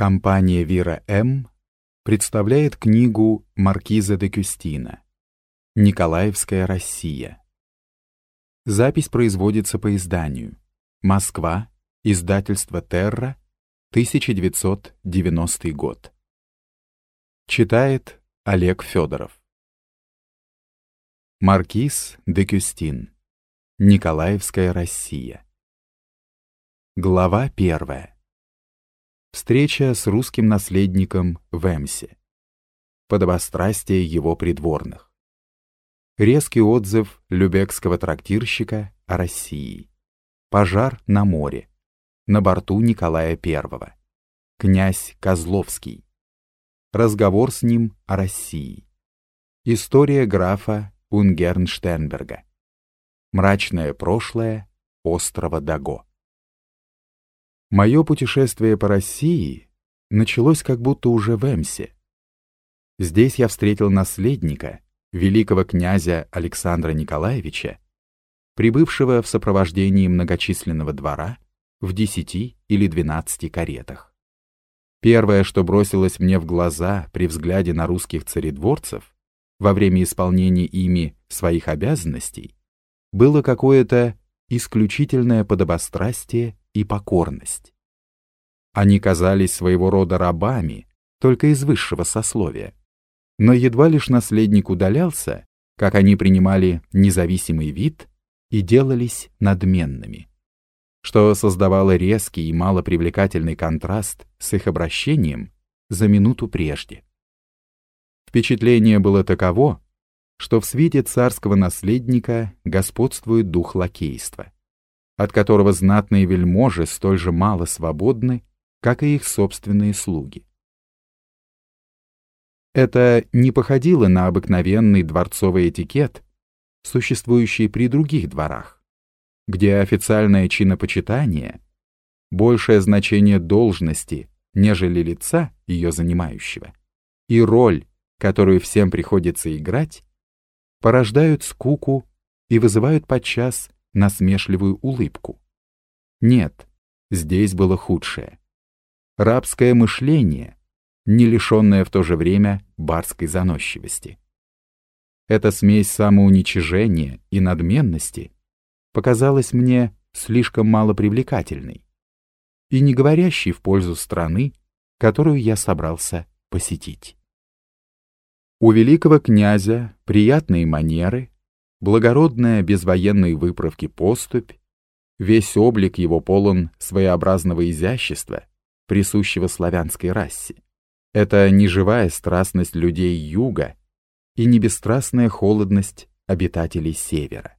Компания «Вира М.» представляет книгу Маркиза де Кюстина «Николаевская Россия». Запись производится по изданию. Москва. Издательство «Терра», 1990 год. Читает Олег Федоров. Маркиз де Кюстин. Николаевская Россия. Глава первая. Встреча с русским наследником в Эмсе. Подобострастие его придворных. Резкий отзыв любекского трактирщика о России. Пожар на море. На борту Николая I. Князь Козловский. Разговор с ним о России. История графа Унгернштернберга. Мрачное прошлое острова Даго. Мое путешествие по России началось как будто уже в Эмсе. Здесь я встретил наследника, великого князя Александра Николаевича, прибывшего в сопровождении многочисленного двора в десяти или двенадцати каретах. Первое, что бросилось мне в глаза при взгляде на русских царедворцев во время исполнения ими своих обязанностей, было какое-то исключительное подобострастие и покорность. Они казались своего рода рабами, только из высшего сословия. Но едва лишь наследник удалялся, как они принимали независимый вид и делались надменными, что создавало резкий и малопривлекательный контраст с их обращением за минуту прежде. Впечатление было таково, что в свете царского наследника господствует дух лакейства от которого знатные вельможи столь же мало свободны, как и их собственные слуги. Это не походило на обыкновенный дворцовый этикет, существующий при других дворах, где официальное чинопочитание, большее значение должности, нежели лица ее занимающего, и роль, которую всем приходится играть, порождают скуку и вызывают подчас насмешливую улыбку. Нет, здесь было худшее. Рабское мышление, не лишенное в то же время барской заносчивости. Эта смесь самоуничижения и надменности показалась мне слишком малопривлекательной и не говорящей в пользу страны, которую я собрался посетить. У великого князя приятные манеры, благородная без военной выправки поступь, весь облик его полон своеобразного изящества, присущего славянской расе. Это не живая страстность людей юга и не бесстрастная холодность обитателей севера,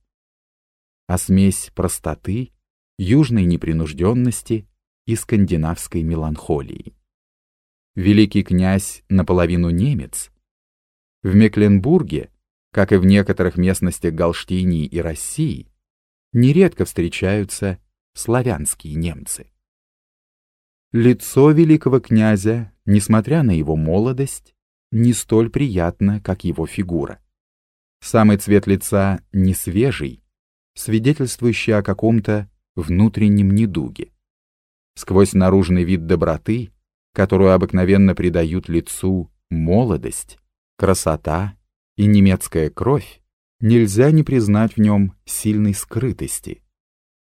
а смесь простоты, южной непринужденности и скандинавской меланхолии. Великий князь наполовину немец. В Мекленбурге как и в некоторых местностях Галштинии и России, нередко встречаются славянские немцы. Лицо великого князя, несмотря на его молодость, не столь приятно, как его фигура. Самый цвет лица не свежий, свидетельствующий о каком-то внутреннем недуге. Сквозь наружный вид доброты, которую обыкновенно придают лицу молодость, красота и немецкая кровь, нельзя не признать в нем сильной скрытости,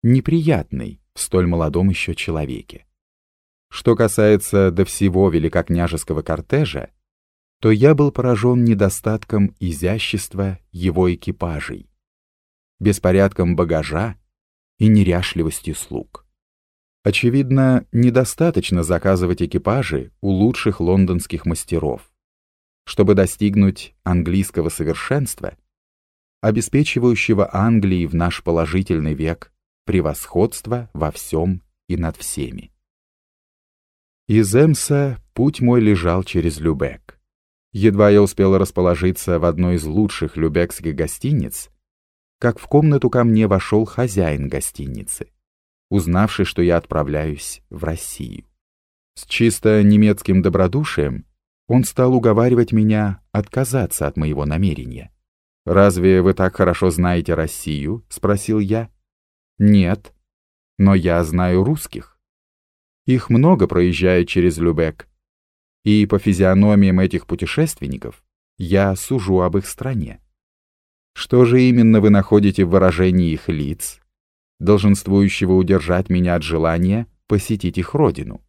неприятной в столь молодом еще человеке. Что касается до всего великокняжеского кортежа, то я был поражен недостатком изящества его экипажей, беспорядком багажа и неряшливостью слуг. Очевидно, недостаточно заказывать экипажи у лучших лондонских мастеров чтобы достигнуть английского совершенства, обеспечивающего Англии в наш положительный век превосходство во всем и над всеми. Из Эмса путь мой лежал через Любек. Едва я успел расположиться в одной из лучших любекских гостиниц, как в комнату ко мне вошел хозяин гостиницы, узнавший, что я отправляюсь в Россию. С чисто немецким добродушием он стал уговаривать меня отказаться от моего намерения. «Разве вы так хорошо знаете Россию?» — спросил я. «Нет, но я знаю русских». Их много проезжает через Любек. И по физиономиям этих путешественников я сужу об их стране. Что же именно вы находите в выражении их лиц, долженствующего удержать меня от желания посетить их родину?